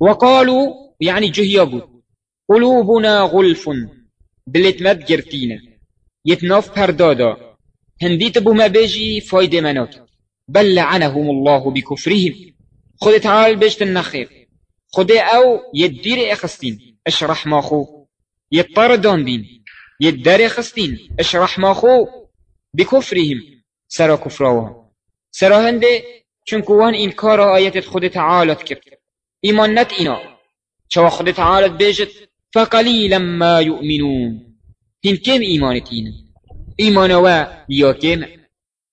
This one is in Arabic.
وقالوا يعني جهيا بود قلوبنا غلف دلت ما بگرتينا يتناف پردادا هندي تبو ما بيجي فايدة منات. بل لعنهم الله بكفرهم خود تعال بيشت النخير خود أو يدير اخستين اشرح ماخو يطردان بين يدار اخستين اشرح ماخو بكفرهم سرا كفراوها سرا هنده چونكوان انكار آيات خود تعالى كرد إيمان نت اينا چوا خود تعالى بيجت فقليلا ما يؤمنون. هن كم ايمانتين ايمانوا يا كم